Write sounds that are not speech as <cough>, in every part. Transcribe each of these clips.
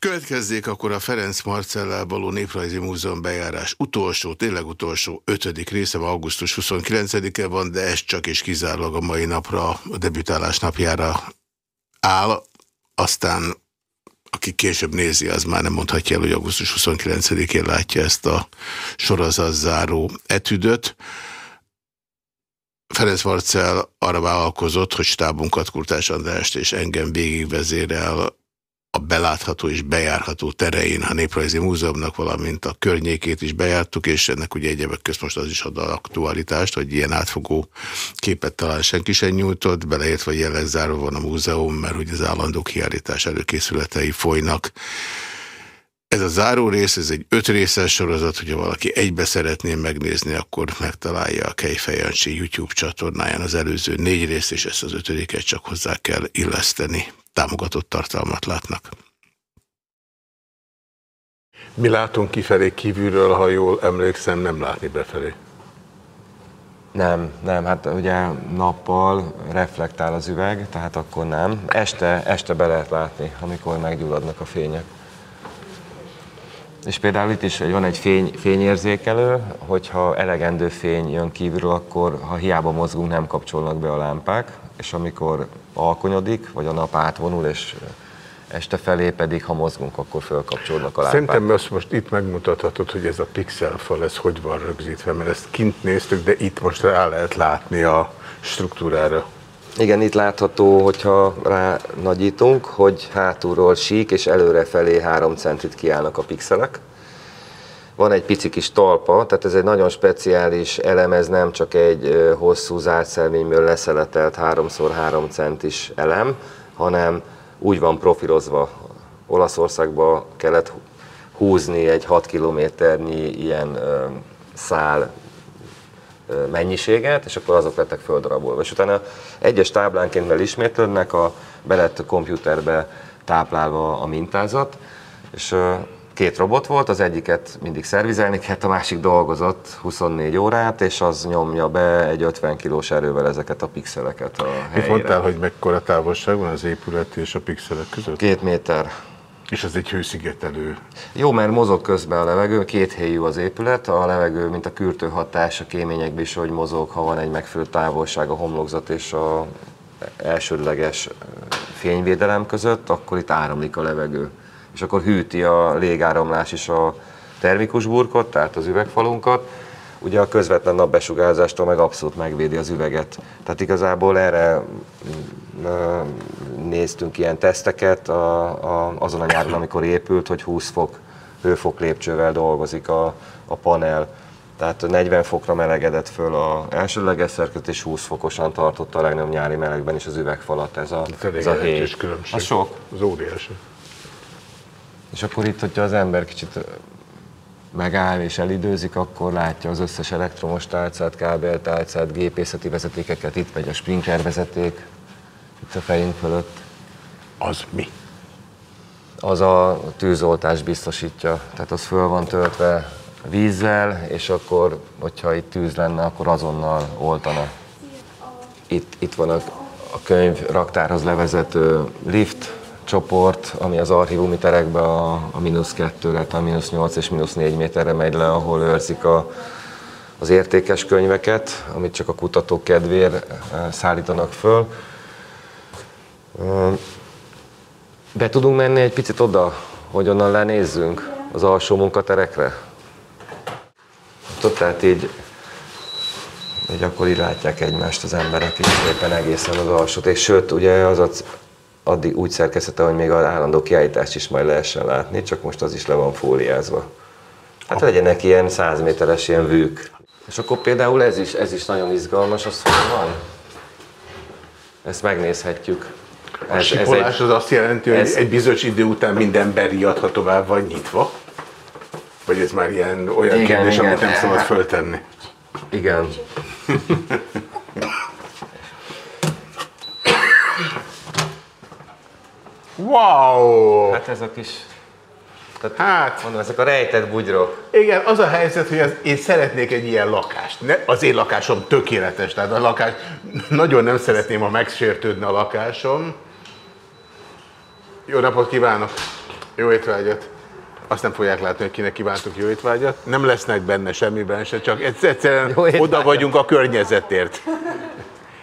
Következzék akkor a Ferenc Marcellál való Néprajzi Múzeum bejárás utolsó, tényleg utolsó, ötödik része, augusztus 29-e van, de ez csak és kizárólag a mai napra, a debütálás napjára áll. Aztán aki később nézi, az már nem mondhatja el, hogy augusztus 29-én látja ezt a sorozat záró etüdöt. Ferenc Marcel arra vállalkozott, hogy stábunkat Kurtás Andrást és engem végigvezérel a belátható és bejárható terein a Néprajzi Múzeumnak, valamint a környékét is bejártuk, és ennek ugye egyebek közt most az is ad aktualitást, hogy ilyen átfogó képet talán senki sem nyújtott, beleértve jelenleg zárva van a múzeum, mert ugye az állandó kiállítás előkészületei folynak. Ez a záró rész, ez egy öt részes sorozat, hogyha valaki egybe szeretné megnézni, akkor megtalálja a Kejfejancsi YouTube csatornáján az előző négy részt, és ezt az ötödiket csak hozzá kell illeszteni támogatott tartalmat látnak. Mi látunk kifelé kívülről, ha jól emlékszem, nem látni befelé. Nem, nem, hát ugye nappal reflektál az üveg, tehát akkor nem. Este, este be lehet látni, amikor meggyulladnak a fények. És például itt is van egy fény, fényérzékelő, hogyha elegendő fény jön kívülről, akkor ha hiába mozgunk, nem kapcsolnak be a lámpák, és amikor alkonyodik, vagy a nap átvonul, és este felé pedig, ha mozgunk, akkor fölkapcsolódnak a lámpák. Szerintem azt most itt megmutathatod, hogy ez a pixelfal, ez hogy van rögzítve, mert ezt kint néztük, de itt most rá lehet látni a struktúrára. Igen, itt látható, hogyha rá nagyítunk, hogy hátulról sík és előre felé 3 centit kiállnak a pixelek. Van egy pici kis talpa, tehát ez egy nagyon speciális elem, ez nem csak egy hosszú zártszelvényből leszeletelt 3x3 centis elem, hanem úgy van profilozva. Olaszországba kellett húzni egy 6 kilométernyi ilyen szál mennyiséget, és akkor azok lettek földarabolva. És utána egyes táblánként ismétlődnek, a belett komputerbe táplálva a mintázat, és két robot volt, az egyiket mindig szervizelni kellett, a másik dolgozott 24 órát, és az nyomja be egy 50 kilós erővel ezeket a pixeleket a helyére. Mit mondtál, hogy mekkora távolság van az épület és a pixelek között? Két méter. És az egy hőszigetelő. Jó, mert mozog közben a levegő, két helyű az épület, a levegő, mint a kürtő hatás, a kéményekben is, hogy mozog, ha van egy megfelelő távolság a homlokzat és a elsődleges fényvédelem között, akkor itt áramlik a levegő. És akkor hűti a légáramlás is a termikus burkot, tehát az üvegfalunkat, ugye a közvetlen napbesugárzástól meg abszolút megvédi az üveget. Tehát igazából erre néztünk ilyen teszteket a, a, azon a nyáron, amikor épült, hogy 20 fok hőfok lépcsővel dolgozik a, a panel. Tehát 40 fokra melegedett föl a elsődleges szerkezet, és 20 fokosan tartotta a legnagyobb nyári melegben is az üvegfalat ez a, ez a héj. Az sok. Az óriási. És akkor itt, hogyha az ember kicsit megáll és elidőzik, akkor látja az összes elektromos tálcát, kábeltálcát, gépészeti vezetékeket, itt megy a sprinkler vezeték, itt a fejünk fölött. Az mi? Az a tűzoltás biztosítja, tehát az föl van töltve vízzel, és akkor, hogyha itt tűz lenne, akkor azonnal oltana. Itt, itt van a, a könyv raktárhoz levezető lift, csoport, ami az archívumi terekbe a, a mínusz kettőre, a mínusz nyolc és mínusz négy méterre megy le, ahol őrzik a, az értékes könyveket, amit csak a kutatók kedvéért eh, szállítanak föl. Be tudunk menni egy picit oda, hogy onnan lenézzünk az alsó munkaterekre? Tehát így, így akkor így látják egymást az emberek, így éppen egészen az alsót. És sőt, ugye az a addig úgy szerkezete, hogy még az állandó kiállítást is majd lehessen látni, csak most az is le van fóliázva. Hát legyenek ilyen 100 méteres ilyen vűk. És akkor például ez is, ez is nagyon izgalmas, az hogy van. Ezt megnézhetjük. A ez, sipolás ez egy, az azt jelenti, hogy ez, egy bizonyos idő után minden beriadha tovább vagy nyitva? Vagy ez már ilyen olyan igen, kérdés, igen. amit nem szabad föltenni? Igen. <laughs> Wow! Hát ez a kis... Tehát hát, mondom, ezek a rejtett bugyrok. Igen, az a helyzet, hogy az, én szeretnék egy ilyen lakást. Ne, az én lakásom tökéletes, tehát a lakás, nagyon nem szeretném, ha megsértődne a lakásom. Jó napot kívánok! Jó étvágyat! Azt nem fogják látni, hogy kinek kívántuk jó étvágyat. Nem lesznek benne semmiben se, csak egyszerűen oda vagyunk a környezetért.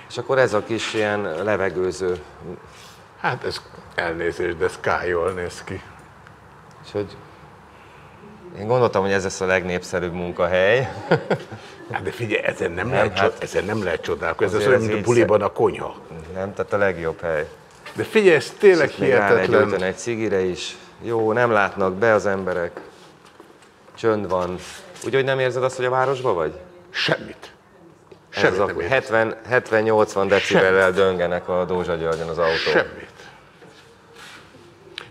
És akkor ez a kis ilyen levegőző. Hát ez elnézést, de ez K jól néz ki. És hogy én gondoltam, hogy ez lesz a legnépszerűbb munkahely. Hát de figyelj, ezen nem, nem, lehet, hát ezen nem lehet csodálkozni, ez olyan, mint a buliban a konyha. Nem, tehát a legjobb hely. De figyelj, ez tényleg és hihetetlen. egy cigire is. Jó, nem látnak be az emberek. Csönd van. Úgyhogy nem érzed azt, hogy a városba vagy? Semmit. Semmit az 70-80 decibellel döngenek a Dózsa Györgyön az autó. Semmit.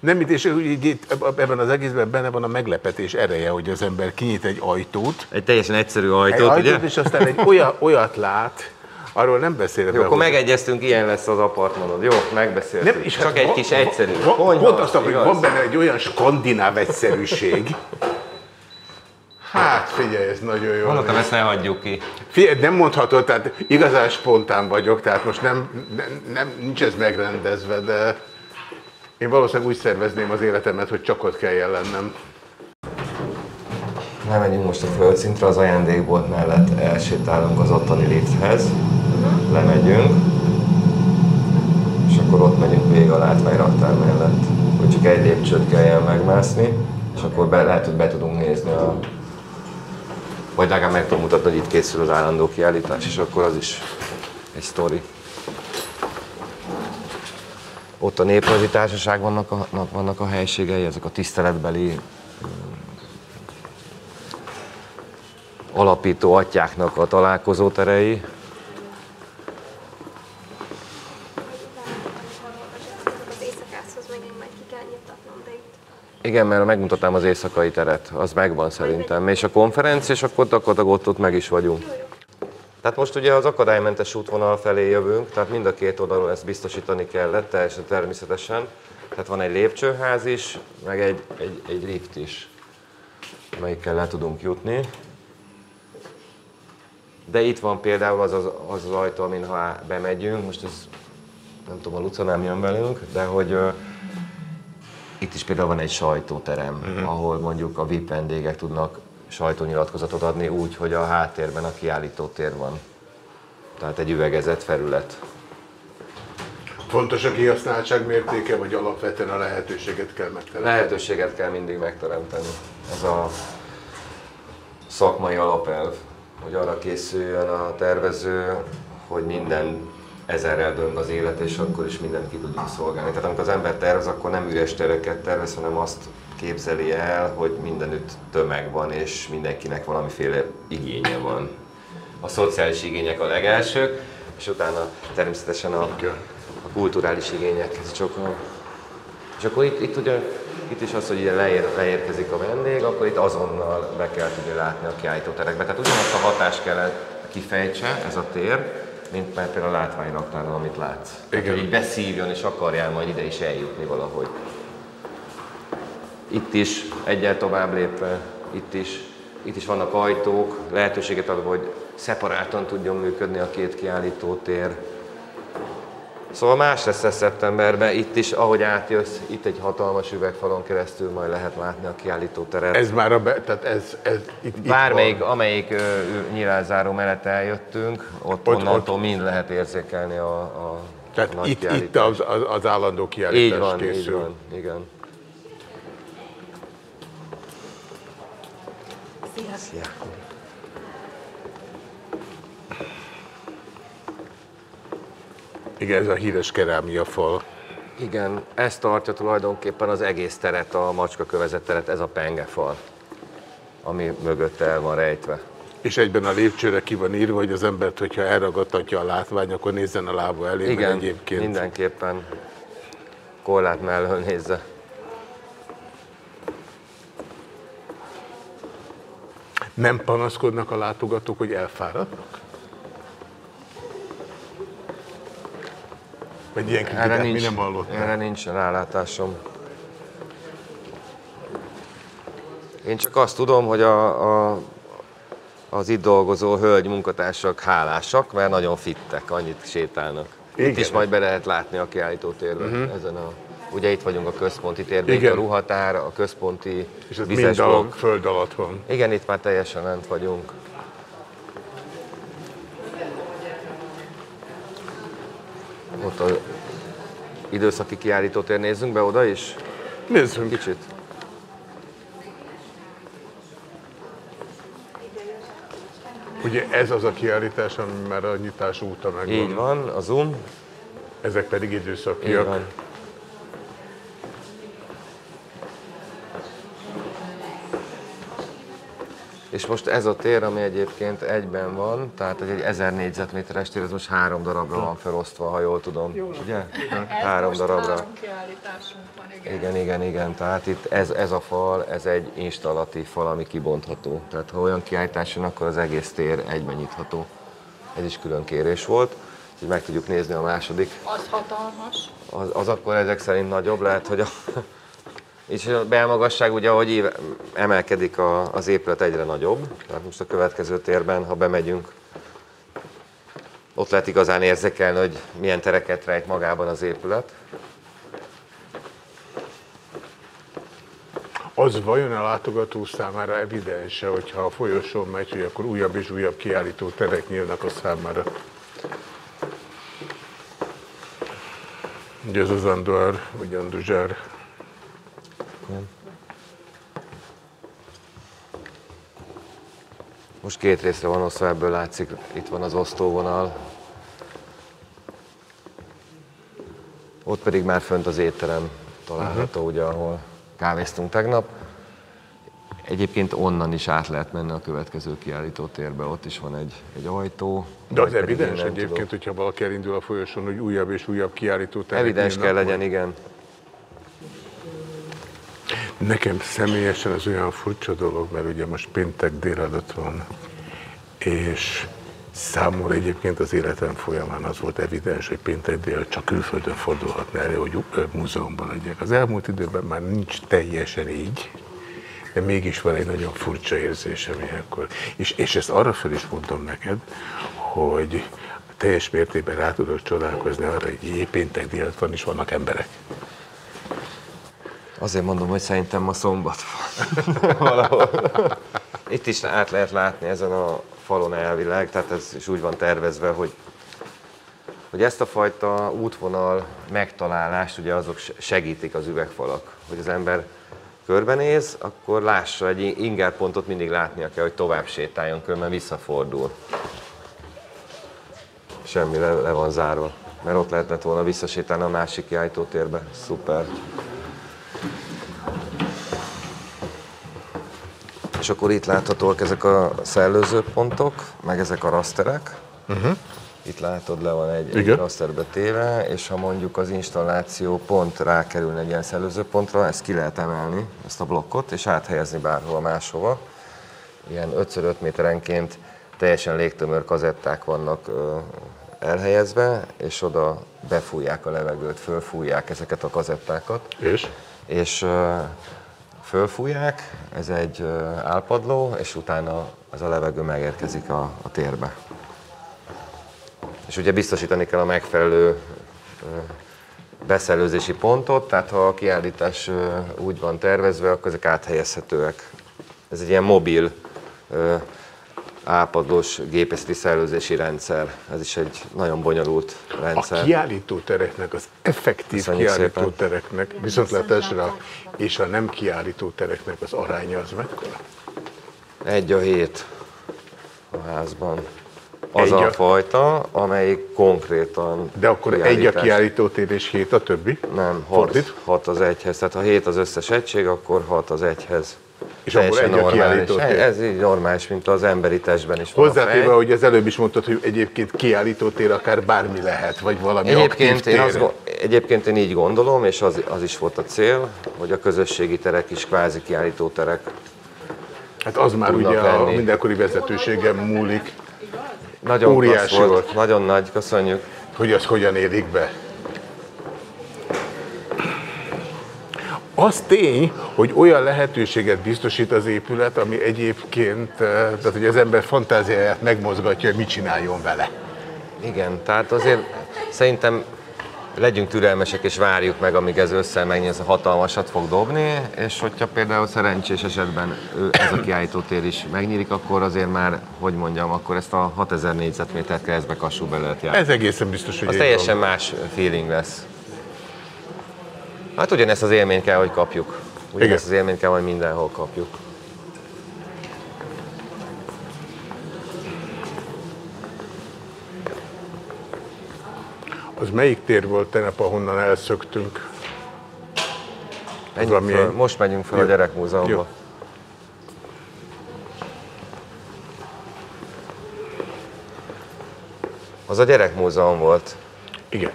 Nem, és így, itt, ebben az egészben benne van a meglepetés ereje, hogy az ember kinyit egy ajtót. Egy teljesen egyszerű ajtót, egy ugye? Ajtót, és aztán egy olyan, olyat lát, Arról nem beszélek. Jó, akkor megegyeztünk, ilyen lesz az apartmanod. Jó, megbeszéltük. Nem, és Csak hát egy kis egyszerű. Konyha, pont azt hogy van benne egy olyan skandináv egyszerűség. Hát figyelj, ez nagyon jó. Mondtam, ezt ne hagyjuk ki. Figyelj, nem mondhatod, tehát igazán spontán vagyok, tehát most nem, nem, nem nincs ez megrendezve, de én valószínűleg úgy szervezném az életemet, hogy csak ott kell lennem. Nem megyünk most a földszintre, az ajándékbolt mellett elsétálunk az ottani lifthez, lemegyünk, és akkor ott megyünk végig a látványraktár mellett, hogy csak egy lépcsőt kelljen megmászni, és akkor be, lehet, hogy be tudunk nézni a vagy legalább meg tudom mutatni, hogy itt készül az állandó kiállítás, és akkor az is egy sztori. Ott a Néprajzi Társaság vannak a, vannak a helységei, ezek a tiszteletbeli alapító atyáknak a találkozóterei. Igen, mert megmutatám az éjszakai teret, az megvan szerintem. És a konferencia, és akkor gyakorlatilag ott, ott meg is vagyunk. Tehát most ugye az akadálymentes útvonal felé jövünk, tehát mind a két oldalon ezt biztosítani kellett, teljesen természetesen. Tehát van egy lépcsőház is, meg egy, egy, egy lift is, amelyikkel le tudunk jutni. De itt van például az az, az, az ajtó, amin ha bemegyünk, most ez nem tudom, a Luca nem jön velünk, de hogy itt is például van egy sajtóterem, uh-huh. ahol mondjuk a VIP vendégek tudnak sajtónyilatkozatot adni úgy, hogy a háttérben a kiállító tér van. Tehát egy üvegezett felület. Fontos a kihasználtság mértéke, vagy alapvetően a lehetőséget kell megteremteni? Lehetőséget kell mindig megteremteni. Ez a szakmai alapelv hogy arra készüljön a tervező, hogy minden ezerrel döng az élet, és akkor is mindent ki tudjuk szolgálni. Tehát amikor az ember tervez, akkor nem üres tereket tervez, hanem azt képzeli el, hogy mindenütt tömeg van, és mindenkinek valamiféle igénye van. A szociális igények a legelsők, és utána természetesen a, a kulturális igények, ez csak a, és akkor itt, itt ugye itt is az, hogy ide leér, leérkezik a vendég, akkor itt azonnal be kell tudni látni a kiállítóterekbe. Tehát ugyanazt a hatást kell kifejtse ez a tér, mint már például a látványnaktáron, amit látsz. Igen. Tehát, hogy így beszívjon és akarjál majd ide is eljutni valahogy. Itt is egyel tovább lépve, itt is, itt is vannak ajtók, lehetőséget ad, hogy szeparáltan tudjon működni a két kiállítótér. Szóval más lesz ez szeptemberben, itt is, ahogy átjössz, itt egy hatalmas üvegfalon keresztül majd lehet látni a kiállítóteret. Ez már a, be, tehát ez, ez itt, Bármelyik, itt amelyik nyilázáró mellett eljöttünk, ott, ott onnantól ott. mind lehet érzékelni a, a Tehát a itt, itt az, az, az állandó kiállítás így van, készül. Így van, igen. Szia! Szia. Igen, ez a híres kerámia fal. Igen, ez tartja tulajdonképpen az egész teret, a macska kövezett teret, ez a pengefal, ami mögött el van rejtve. És egyben a lépcsőre ki van írva, hogy az embert, hogyha elragadtatja a látvány, akkor nézzen a lába elé, Igen, egyébként... mindenképpen korlát mellől nézze. Nem panaszkodnak a látogatók, hogy elfáradnak? Vagy ilyen kritikát erre nincs, mi nem hallottam? Erre nincs rálátásom. Én csak azt tudom, hogy a, a, az itt dolgozó hölgy munkatársak hálásak, mert nagyon fittek, annyit sétálnak. Igen. Itt is majd be lehet látni a kiállítótérben, uh-huh. ezen a Ugye itt vagyunk a központi térben, Igen. itt a ruhatár, a központi És ez mind a blokk. föld alatt van. Igen, itt már teljesen lent vagyunk. Ott az időszaki kiállítótér, nézzünk be oda is? Nézzünk. Kicsit. Ugye ez az a kiállítás, ami már a nyitás óta megvan. Így van, a Zoom. Ezek pedig Így időszakiak. van. És most ez a tér, ami egyébként egyben van, tehát ez egy 1000 négyzetméteres tér, ez most három darabra van felosztva, ha jól tudom. Ugye? Három Most darabra. három kiállításunk van, igen. Igen, igen, igen. Tehát itt ez, ez a fal, ez egy installatív fal, ami kibontható. Tehát ha olyan kiállítás jön, akkor az egész tér egyben nyitható. Ez is külön kérés volt. Úgyhogy meg tudjuk nézni a második. Az hatalmas. Az, az akkor ezek szerint nagyobb lehet, hogy a, és a belmagasság ugye, ahogy éve, emelkedik a, az épület egyre nagyobb. Tehát most a következő térben, ha bemegyünk, ott lehet igazán érzékelni, hogy milyen tereket rejt magában az épület. Az vajon a látogató számára evidens hogyha a folyosón megy, hogy akkor újabb és újabb kiállító terek nyílnak a számára? Ugye ez az Andor, vagy Anduzsár. Most két részre van osztva, ebből látszik, itt van az osztóvonal. Ott pedig már fönt az étterem található, uh-huh. ugye, ahol kávéztunk tegnap. Egyébként onnan is át lehet menni a következő kiállító térbe, ott is van egy, egy ajtó. De az evidens egyébként, tudok. hogyha valaki elindul a folyosón, hogy újabb és újabb kiállító Evidens kell legyen, igen. Nekem személyesen az olyan furcsa dolog, mert ugye most péntek délelőtt van, és számomra egyébként az életem folyamán az volt evidens, hogy péntek dél csak külföldön fordulhatna elő, hogy múzeumban legyek. Az elmúlt időben már nincs teljesen így, de mégis van egy nagyon furcsa érzésem ilyenkor. És, és ezt arra fel is mondom neked, hogy teljes mértékben rá tudok csodálkozni arra, hogy péntek délután és vannak emberek. Azért mondom, hogy szerintem ma szombat van. <laughs> Valahol. Itt is át lehet látni ezen a falon elvileg, tehát ez is úgy van tervezve, hogy, hogy ezt a fajta útvonal megtalálást ugye azok se- segítik az üvegfalak, hogy az ember körbenéz, akkor lássa egy ingerpontot mindig látnia kell, hogy tovább sétáljon, különben visszafordul. Semmi le, le van zárva, mert ott lehetett volna visszasétálni a másik kiállítótérbe. Szuper. És akkor itt láthatóak ezek a szellőzőpontok, meg ezek a raszterek. Uh-huh. Itt látod, le van egy, egy Igen. raszterbe téve, és ha mondjuk az installáció pont rákerülne egy ilyen szellőzőpontra, ezt ki lehet emelni, ezt a blokkot, és áthelyezni bárhova máshova. Ilyen 5x5 méterenként teljesen légtömör kazetták vannak elhelyezve, és oda befújják a levegőt, fölfújják ezeket a kazettákat És? és fölfújják, ez egy álpadló, és utána az a levegő megérkezik a, a térbe. És ugye biztosítani kell a megfelelő beszellőzési pontot, tehát ha a kiállítás úgy van tervezve, akkor ezek áthelyezhetőek. Ez egy ilyen mobil ö, ápadlós gépészeti szellőzési rendszer. Ez is egy nagyon bonyolult A rendszer. kiállító tereknek, az effektív Köszönjük kiállító szépen. tereknek, viszontlátásra és a nem kiállító tereknek az aránya az mekkora? Egy a hét a házban. Az Egy a, a- fajta, amelyik konkrétan De akkor egy a kiállítás. kiállító tér és hét a többi? Nem, hat, Fordít? hat az egyhez. Tehát ha hét az összes egység, akkor hat az egyhez. És akkor egy a normális. tér. Ez így normális, mint az emberi testben is a Hozzátéve, hogy az előbb is mondtad, hogy egyébként kiállító tér akár bármi lehet, vagy valami Egyébként én, azt, go- egyébként én így gondolom, és az, az is volt a cél, hogy a közösségi terek is kvázi kiállító terek. Hát az már ugye a lenni. mindenkori vezetőségem múlik, Nagyon Óriási volt, volt. nagyon nagy, köszönjük. hogy az hogyan érik be. Az tény, hogy olyan lehetőséget biztosít az épület, ami egyébként, eh, tehát hogy az ember fantáziáját megmozgatja, hogy mit csináljon vele. Igen, tehát azért szerintem legyünk türelmesek és várjuk meg, amíg ez össze megnyíl, ez a hatalmasat fog dobni, és hogyha például szerencsés esetben ez a kiállítótér is megnyílik, akkor azért már, hogy mondjam, akkor ezt a 6000 négyzetmétert keresztbe kassúba lehet járni. Ez egészen biztos, hogy Az teljesen van. más feeling lesz. Hát ugyanezt az élményt kell, hogy kapjuk. Ugyanezt az Igen. élményt kell, hogy mindenhol kapjuk. Az melyik tér volt tegnap, ahonnan elszöktünk? Menjünk föl, most megyünk fel Jó. a gyerekmúzeumba. Jó. Az a gyerekmúzeum volt. Igen.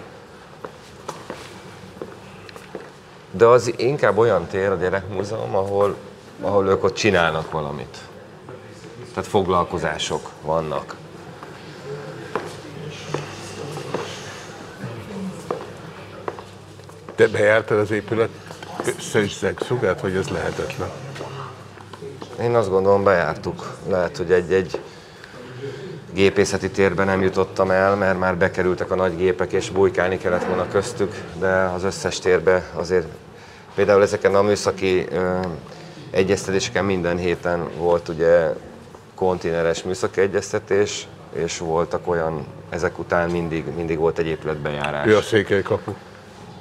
De az inkább olyan tér a gyerekmúzeum, ahol, ahol ők ott csinálnak valamit. Tehát foglalkozások vannak. Te bejártad az épület összes szegszugát, vagy ez lehetetlen? Én azt gondolom bejártuk. Lehet, hogy egy-egy gépészeti térben nem jutottam el, mert már bekerültek a nagy gépek, és bujkálni kellett volna köztük, de az összes térbe azért például ezeken a műszaki ö, egyeztetéseken minden héten volt ugye konténeres műszaki egyeztetés, és voltak olyan, ezek után mindig, mindig volt egy épületbejárás. Ő a székely kapu.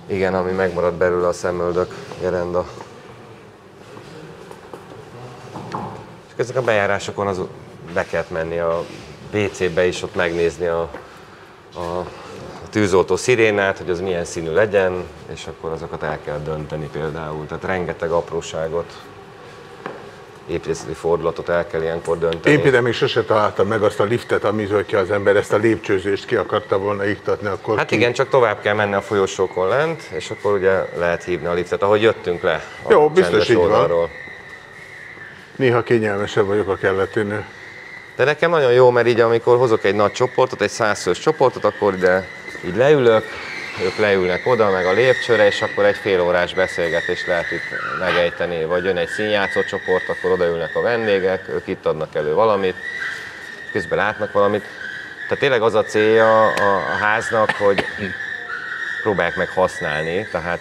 Igen, ami megmaradt belőle a szemöldök gerenda. És ezek a bejárásokon az be kellett menni a WC-be is, ott megnézni a, a tűzoltó szirénát, hogy az milyen színű legyen, és akkor azokat el kell dönteni például. Tehát rengeteg apróságot, építészeti fordulatot el kell ilyenkor dönteni. Én például még sose találtam meg azt a liftet, amit, hogyha az ember ezt a lépcsőzést ki akarta volna iktatni, akkor Hát ki... igen, csak tovább kell menni a folyosókon lent, és akkor ugye lehet hívni a liftet, ahogy jöttünk le a Jó, biztos így van. Néha kényelmesebb vagyok a kelleténél. De nekem nagyon jó, mert így amikor hozok egy nagy csoportot, egy százfős csoportot, akkor ide így leülök, ők leülnek oda, meg a lépcsőre, és akkor egy fél órás beszélgetést lehet itt megejteni. Vagy jön egy színjátszó csoport, akkor odaülnek a vendégek, ők itt adnak elő valamit, közben látnak valamit. Tehát tényleg az a célja a, háznak, hogy próbálják meg használni, tehát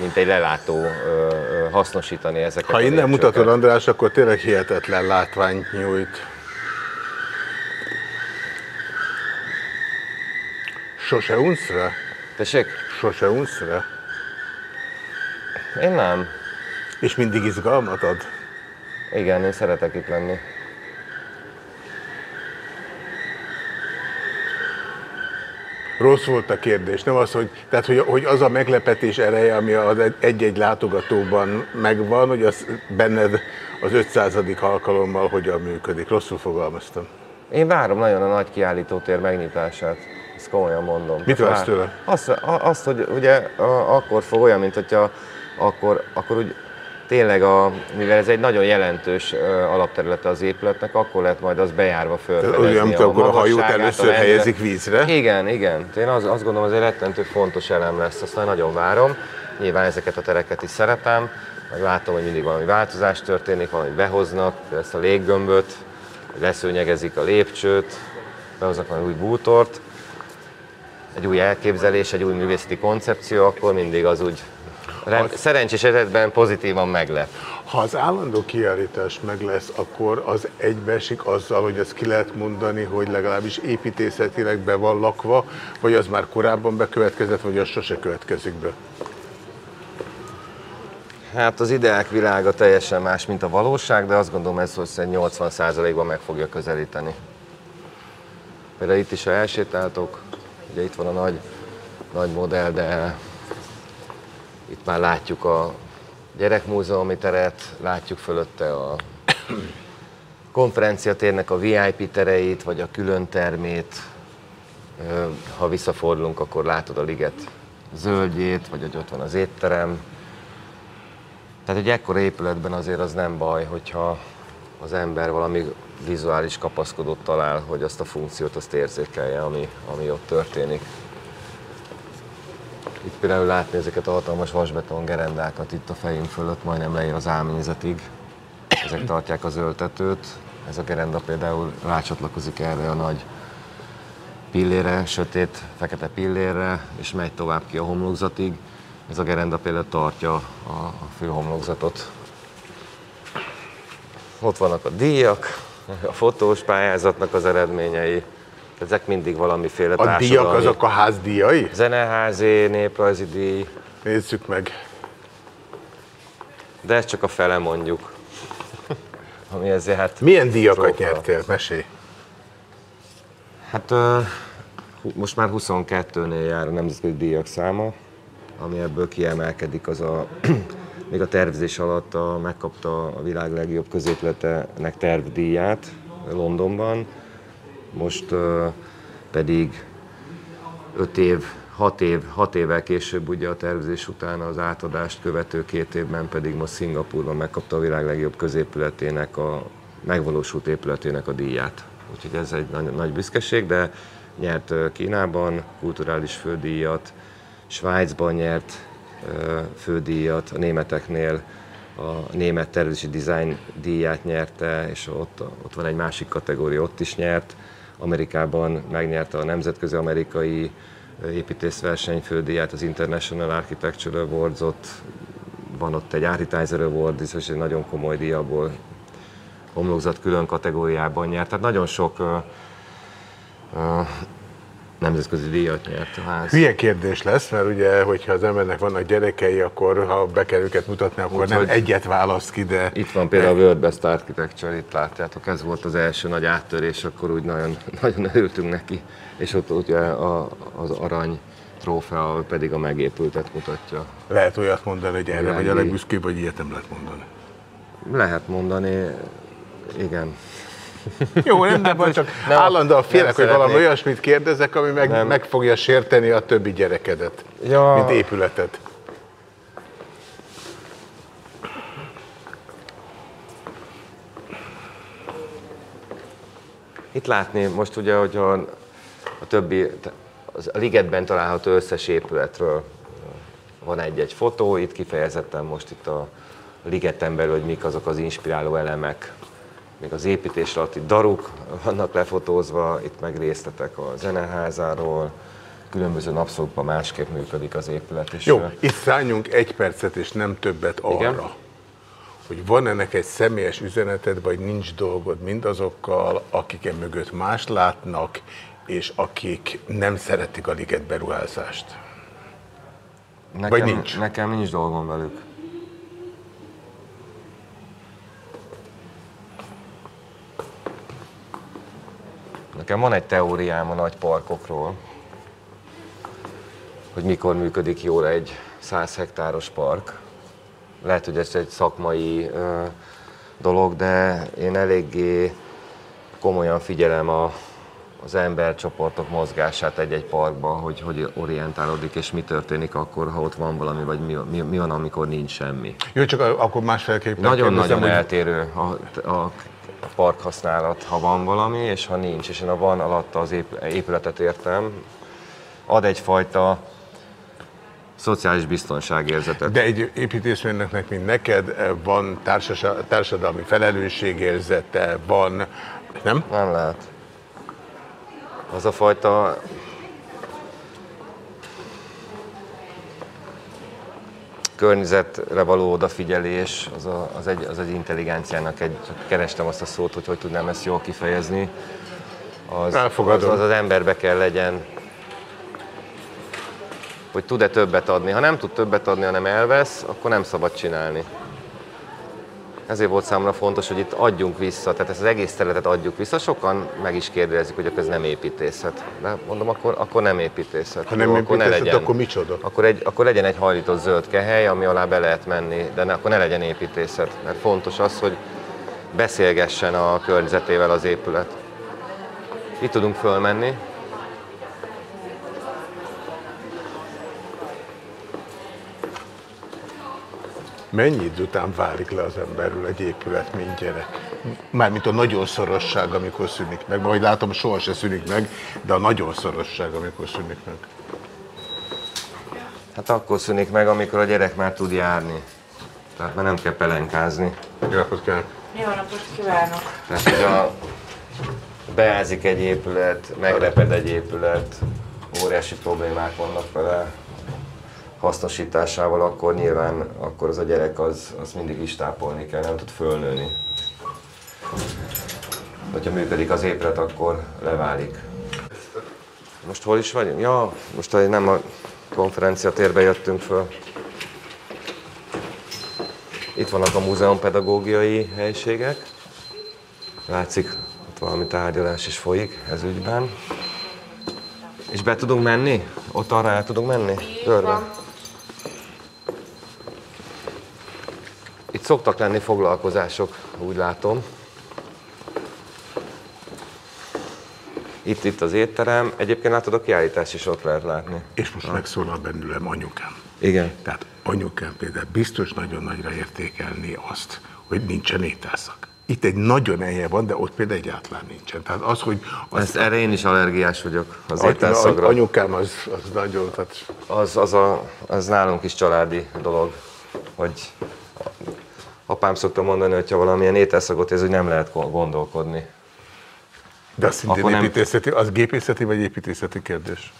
mint egy lelátó hasznosítani ezeket Ha innen mutatod, András, akkor tényleg hihetetlen látványt nyújt. Sose unsz rá? Tessék? Sose unsz rá? Én nem. És mindig izgalmat ad? Igen, én szeretek itt lenni. Rossz volt a kérdés, nem az, hogy, tehát, hogy, hogy az a meglepetés ereje, ami az egy-egy látogatóban megvan, hogy az benned az 500. alkalommal hogyan működik. Rosszul fogalmaztam. Én várom nagyon a nagy kiállítótér megnyitását. Ezt komolyan mondom. Mit Hát vársz vár- tőle? Azt, a- azt, hogy ugye a, akkor fog olyan, mint hogyha akkor, akkor úgy tényleg, a, mivel ez egy nagyon jelentős alapterülete az épületnek, akkor lehet majd az bejárva fölfedezni Olyan, mint akkor a hajót először lendület- helyezik vízre. Igen, igen. Én az, azt gondolom, ez egy rettentő fontos elem lesz, azt nagyon várom. Nyilván ezeket a tereket is szeretem, meg látom, hogy mindig valami változás történik, valami behoznak, ezt a léggömböt, leszőnyegezik a lépcsőt, behoznak valami új bútort, egy új elképzelés, egy új művészeti koncepció, akkor mindig az úgy rend, szerencsés esetben pozitívan meglep. Ha az állandó kiállítás meg lesz, akkor az egybeesik azzal, hogy ezt ki lehet mondani, hogy legalábbis építészetileg be van lakva, vagy az már korábban bekövetkezett, vagy az sose következik be. Hát az ideák világa teljesen más, mint a valóság, de azt gondolom, ez hogy 80%-ban meg fogja közelíteni. Például itt is, ha elsétáltok, ugye itt van a nagy, nagy modell, de itt már látjuk a gyerekmúzeumi teret, látjuk fölötte a konferenciatérnek a VIP tereit, vagy a külön termét. Ha visszafordulunk, akkor látod a liget zöldjét, vagy hogy ott van az étterem. Tehát egy ekkora épületben azért az nem baj, hogyha az ember valami vizuális kapaszkodót talál, hogy azt a funkciót azt érzékelje, ami, ami ott történik. Itt például látni ezeket a hatalmas vasbeton gerendákat itt a fejünk fölött, majdnem leér az álményzetig. Ezek tartják az öltetőt. Ez a gerenda például rácsatlakozik erre a nagy pillére, sötét, fekete pillérre, és megy tovább ki a homlokzatig. Ez a gerenda például tartja a, a fő homlokzatot. Ott vannak a díjak, a fotós pályázatnak az eredményei. Ezek mindig valamiféle A díjak azok a házdíjai? Zeneházi, néprajzi díj, Nézzük meg. de ez csak a fele mondjuk. <laughs> Ami ezért hát... Milyen díjakat trófea. nyertél? Mesélj. Hát hu- most már 22-nél jár a nemzetközi díjak száma, ami ebből kiemelkedik, az a, még a tervezés alatt a, megkapta a világ legjobb középletenek tervdíját Londonban, most pedig 5 év, 6 év, 6 évvel később ugye a tervezés után az átadást követő két évben pedig most Szingapurban megkapta a világ legjobb középületének a megvalósult épületének a díját. Úgyhogy ez egy nagy, nagy büszkeség, de nyert Kínában kulturális fődíjat, Svájcban nyert fődíjat, a németeknél a német tervezési design díját nyerte, és ott, ott van egy másik kategória, ott is nyert. Amerikában megnyerte a Nemzetközi Amerikai építészverseny fődíját, az International Architecture Awards, ott van ott egy Architizer Award, és egy nagyon komoly díjabból homlokzat külön kategóriában nyert. Tehát nagyon sok ö, ö, nemzetközi díjat nyert a ház. Hülye kérdés lesz, mert ugye, hogyha az embernek vannak gyerekei, akkor ha be kell őket mutatni, akkor nem Úgyhogy- egyet választ ki, de Itt van például a World Best Architecture, itt látjátok, ez volt az első nagy áttörés, akkor úgy nagyon, <laughs> nagyon örültünk neki, és ott ugye a, az arany trófea pedig a megépültet mutatja. lehet olyat mondani, hogy erre vagy a legbüszkébb, vagy ilyet nem lehet mondani. Lehet mondani, igen. <laughs> Jó, nem, nem baj, csak nem- állandóan félek, hogy valami olyasmit kérdezek, ami meg, Nem. meg fogja sérteni a többi gyerekedet, Ja. mint épületet. Itt látni most ugye, hogy a, a többi, a ligetben található összes épületről van egy-egy fotó, itt kifejezetten most itt a ligeten belül, hogy mik azok az inspiráló elemek, még az építés alatt itt daruk vannak lefotózva, itt meg részletek a zeneházáról, különböző napszokban másképp működik az épület. És Jó, itt szálljunk egy percet és nem többet arra, Igen? hogy van ennek egy személyes üzeneted, vagy nincs dolgod mindazokkal, akik e mögött más látnak, és akik nem szeretik a liget beruházást. nekem, vagy nincs? Nekem nincs dolgom velük. Nekem van egy teóriám a nagy parkokról, hogy mikor működik jól egy 100 hektáros park. Lehet, hogy ez egy szakmai ö, dolog, de én eléggé komolyan figyelem a, az embercsoportok mozgását egy-egy parkba, hogy hogy orientálódik és mi történik akkor, ha ott van valami, vagy mi, mi, mi van, amikor nincs semmi. Jó, csak akkor másféleképpen Nagyon-nagyon eltérő a, a parkhasználat, ha van valami, és ha nincs. És én a van alatt az ép- épületet értem, ad egyfajta szociális biztonságérzetet. De egy építészmérnöknek, mint neked, van társasa- társadalmi felelősségérzete, van, nem? Nem lehet. Az a fajta környezetre való odafigyelés, az, a, az, egy, az egy intelligenciának egy, kerestem azt a szót, hogy hogy tudnám ezt jól kifejezni. Az, Elfogadom. Az, az az emberbe kell legyen, hogy tud-e többet adni. Ha nem tud többet adni, hanem elvesz, akkor nem szabad csinálni. Ezért volt számomra fontos, hogy itt adjunk vissza, tehát ezt az egész területet adjuk vissza. Sokan meg is kérdezik, hogy ez nem építészet. De mondom, akkor, akkor nem építészet. Ha nem Jó, akkor ne építészet, legyen. akkor micsoda? Akkor, egy, akkor legyen egy hajlított zöld kehely, ami alá be lehet menni, de ne, akkor ne legyen építészet. Mert fontos az, hogy beszélgessen a környezetével az épület. Itt tudunk fölmenni, Mennyi idő után válik le az emberről egy épület, mint gyerek? Mármint a nagyon szorosság, amikor szűnik meg. Majd látom, soha se szűnik meg, de a nagyon szorosság, amikor szűnik meg. hát akkor szűnik meg, amikor a gyerek már tud járni. Tehát már nem kell pelenkázni. Jó napot kívánok! Jó napot kívánok! Tehát, hogy a beázik egy épület, megreped egy épület, óriási problémák vannak vele hasznosításával, akkor nyilván akkor az a gyerek az, az mindig is tápolni kell, nem tud fölnőni. Hogyha működik az épület, akkor leválik. Most hol is vagyunk? Ja, most nem a konferencia térbe jöttünk föl. Itt vannak a múzeum pedagógiai helységek. Látszik, ott valami tárgyalás is folyik ez ügyben. És be tudunk menni? Ott arra el tudunk menni? Görbe. Szoktak lenni foglalkozások, úgy látom. Itt, itt az étterem. Egyébként látod, a kiállítás is ott lehet látni. És most ah. megszólal bennülem anyukám. Igen. Tehát anyukám például biztos nagyon nagyra értékelni azt, hogy nincsen ételszak. Itt egy nagyon enyhe van, de ott például egyáltalán nincsen. Tehát az, hogy... Az Ezt, erre én is allergiás vagyok az ételszagra. Anyukám az, az nagyon... Tehát... Az, az, a, az nálunk is családi dolog, hogy apám szokta mondani, hogy ha valamilyen ételszagot érz, hogy nem lehet gondolkodni. De az szintén nem... építészeti, az gépészeti vagy építészeti kérdés?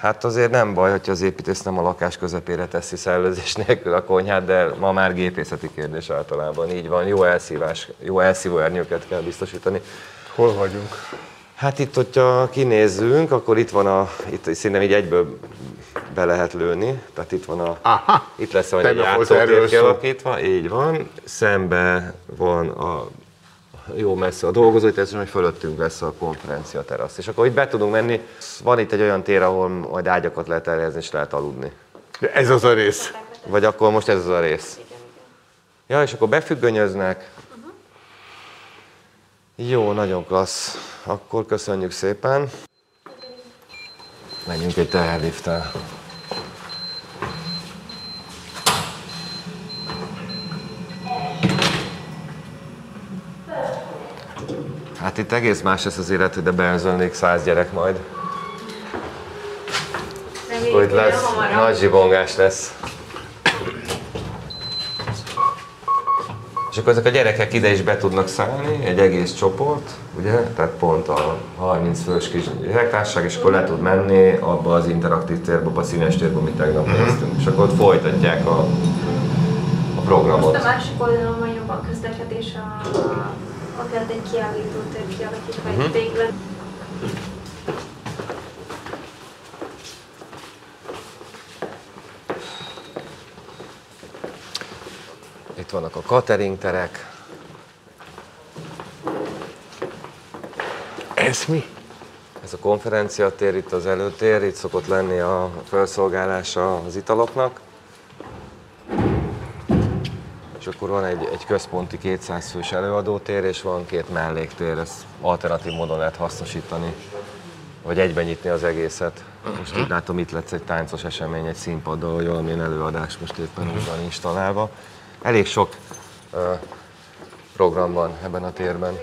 Hát azért nem baj, hogyha az építész nem a lakás közepére teszi szellőzés nélkül a konyhát, de ma már gépészeti kérdés általában. Így van, jó elszívás, jó elszívó ernyőket kell biztosítani. Hol vagyunk? Hát itt, hogyha kinézzünk, akkor itt van a, itt szerintem így egyből be lehet lőni, tehát itt van a, Aha, itt lesz egy játszótér kialakítva, így van, szembe van a jó messze a dolgozói hogy fölöttünk lesz a konferencia terasz. És akkor itt be tudunk menni. Van itt egy olyan tér, ahol majd ágyakat lehet elhelyezni, és lehet aludni. De ez az a rész. Vagy akkor most ez az a rész. Ja, és akkor befüggönyöznek. Jó, nagyon klassz. Akkor köszönjük szépen. Menjünk egy teherlifttel. Hát itt egész más lesz az élet, hogy de beenzölnék száz gyerek majd. Hogy lesz, nagy zsibongás lesz. És akkor ezek a gyerekek ide is be tudnak szállni, egy egész csoport, ugye? Tehát pont a 30 fős kis gyerektárság, és akkor le tud menni abba az interaktív térbe, abba a színes térbe, amit tegnap mhm. néztünk. És akkor ott folytatják a, a programot. Most a másik oldalon van jobban közlekedés a akár egy kiállító tér kialakítva uh-huh. egy véglet. Itt vannak a catering terek. Ez mi? Ez a konferenciatér, itt az előtér, itt szokott lenni a felszolgálása az italoknak akkor van egy, egy központi 200 fős előadótér, és van két melléktér, ezt alternatív módon lehet hasznosítani, vagy egyben nyitni az egészet. Most így látom, itt lesz egy táncos esemény, egy színpaddal, vagy valamilyen előadás most éppen úgy van installálva. Elég sok uh, program van ebben a térben.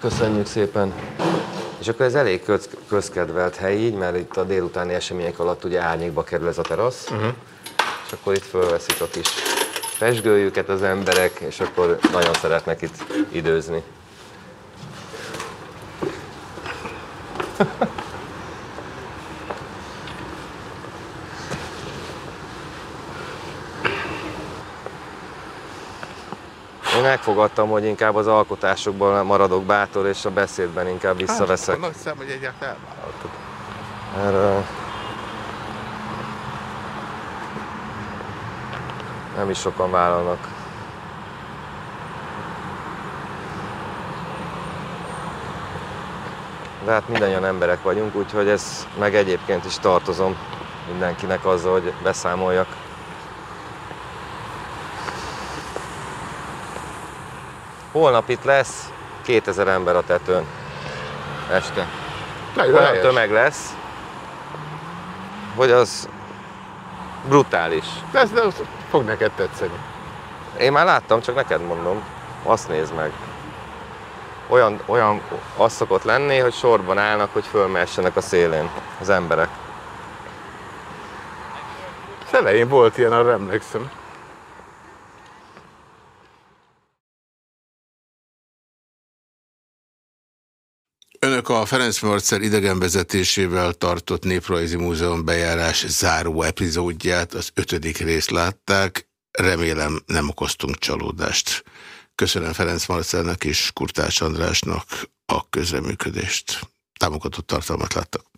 Köszönjük szépen! És akkor ez elég köz, közkedvelt hely így, mert itt a délutáni események alatt ugye árnyékba kerül ez a terasz. Uh-huh és akkor itt fölveszik a kis pesgőjüket az emberek, és akkor nagyon szeretnek itt időzni. <laughs> Én megfogadtam, hogy inkább az alkotásokban maradok bátor, és a beszédben inkább visszaveszek. Hát, hiszem, hogy egyáltalán elvállaltuk. Erről nem is sokan vállalnak. De hát mindannyian emberek vagyunk, úgyhogy ez meg egyébként is tartozom mindenkinek azzal, hogy beszámoljak. Holnap itt lesz 2000 ember a tetőn este. Olyan tömeg lesz, hogy az brutális. De ez, de fog neked tetszeni. Én már láttam, csak neked mondom. Azt nézd meg. Olyan, olyan az szokott lenni, hogy sorban állnak, hogy fölmessenek a szélén az emberek. Az elején volt ilyen, arra emlékszem. Önök a Ferenc Marcel idegenvezetésével tartott Néprajzi Múzeum bejárás záró epizódját, az ötödik részt látták. Remélem nem okoztunk csalódást. Köszönöm Ferenc Marcelnek és Kurtás Andrásnak a közreműködést. Támogatott tartalmat láttak.